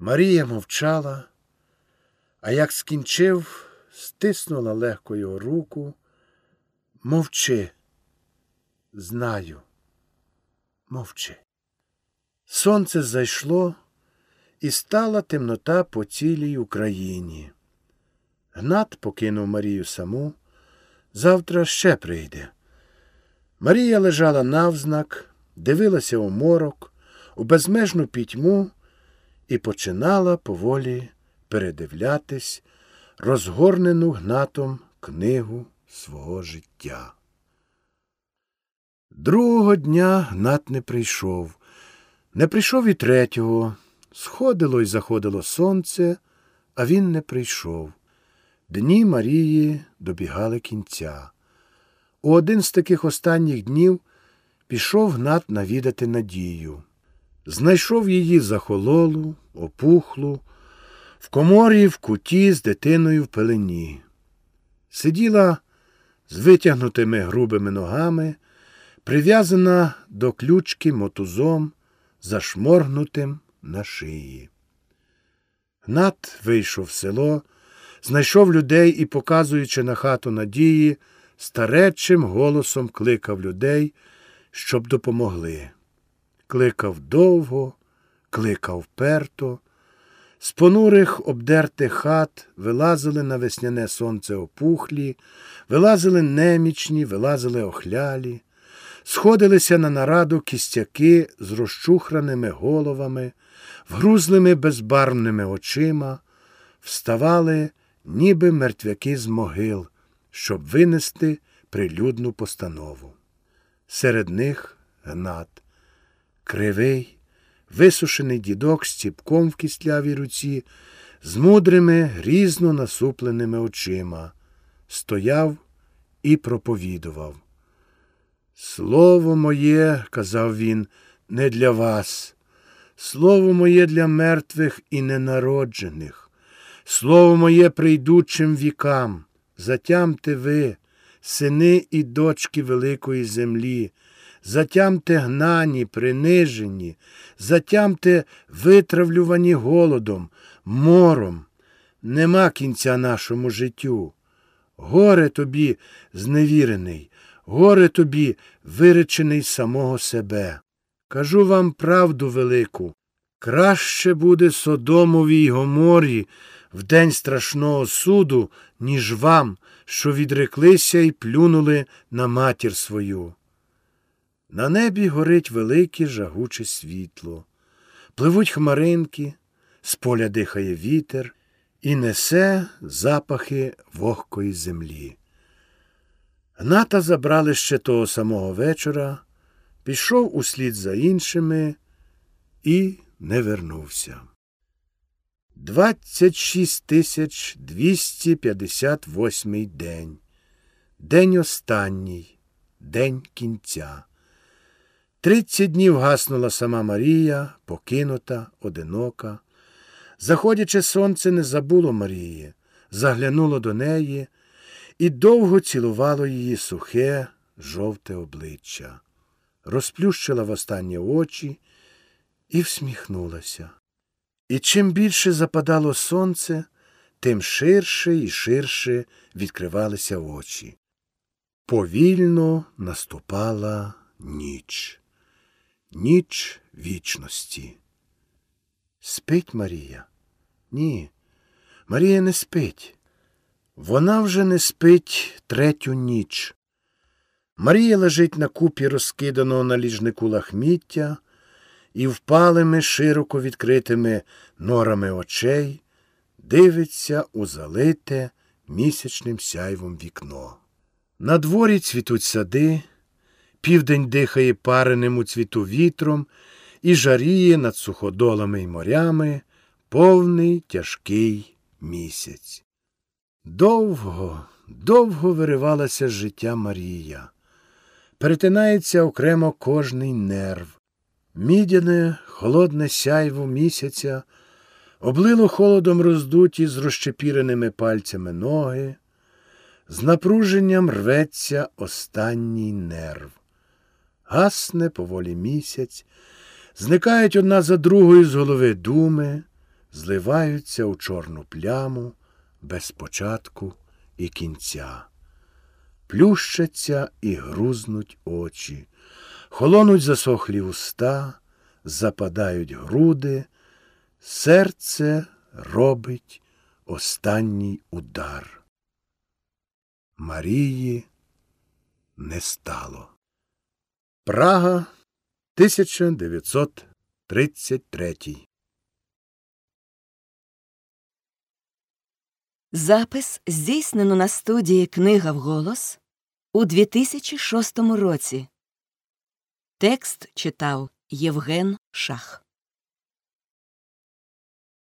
Марія мовчала, а як скінчив, стиснула легко його руку. Мовчи, знаю, мовчи. Сонце зайшло і стала темнота по цілій Україні. Гнат покинув Марію саму, завтра ще прийде. Марія лежала навзнак, дивилася у морок, у безмежну пітьму і починала поволі передивлятись розгорнену гнатом книгу свого життя. Другого дня гнат не прийшов, не прийшов і третього. Сходило й заходило сонце, а він не прийшов. Дні Марії добігали кінця. У один з таких останніх днів пішов гнат навідати Надію. Знайшов її захололу, опухлу, в коморі в куті з дитиною в пелені. Сиділа з витягнутими грубими ногами, прив'язана до ключки мотузом, зашморгнутим на шиї. Гнат вийшов в село, знайшов людей і, показуючи на хату надії, старечим голосом кликав людей, щоб допомогли. Кликав довго, кликав перто. З понурих обдертих хат вилазили на весняне сонце опухлі, вилазили немічні, вилазили охлялі, сходилися на нараду кістяки з розчухраними головами, вгрузлими безбарвними очима, вставали, ніби мертвяки з могил, щоб винести прилюдну постанову. Серед них гнат, кривий, висушений дідок з ціпком в кістлявій руці, з мудрими, грізно насупленими очима, стояв і проповідував. Слово моє, казав він, не для вас, слово моє для мертвих і ненароджених, слово моє прийдучим вікам, затямте ви, сини і дочки великої землі, затямте гнані, принижені, затямте витравлювані голодом, мором. Нема кінця нашому життю. Горе тобі, зневірений, горе тобі, виречений самого себе. Кажу вам правду велику. Краще буде Содомовій й Гоморі в день страшного суду, ніж вам, що відреклися і плюнули на матір свою. На небі горить велике жагуче світло, пливуть хмаринки, з поля дихає вітер і несе запахи вогкої землі. Гната забрали ще того самого вечора, пішов услід за іншими і не вернувся. 26 тисяч 258 день. День останній, день кінця. Тридцять днів гаснула сама Марія, покинута, одинока. Заходяче сонце не забуло Марії, заглянуло до неї і довго цілувало її сухе, жовте обличчя, розплющила востаннє очі і всміхнулася. І чим більше западало сонце, тим ширше і ширше відкривалися очі. Повільно наступала ніч, ніч вічності. Спить Марія? Ні, Марія не спить. Вона вже не спить третю ніч. Марія лежить на купі розкиданого на ліжнику лахміття і впалими, широко відкритими норами очей дивиться у залите місячним сяйвом вікно. На дворі цвітуть сади, південь дихає пареним у цвіту вітром і жаріє над суходолами й морями повний тяжкий місяць. Довго, довго виривалася з життя Марія. Перетинається окремо кожний нерв. Мідяне, холодне сяйво місяця облило холодом роздуті з розчепіреними пальцями ноги, з напруженням рветься останній нерв. Гасне поволі місяць, зникають одна за другою з голови думи, зливаються у чорну пляму без початку і кінця. Плющаться і грузнуть очі, холонуть засохлі уста, западають груди, серце робить останній удар. Марії не стало. Прага 1933 Запис здійснено на студії Книга вголос у 2006 році. Текст читав Євген Шах.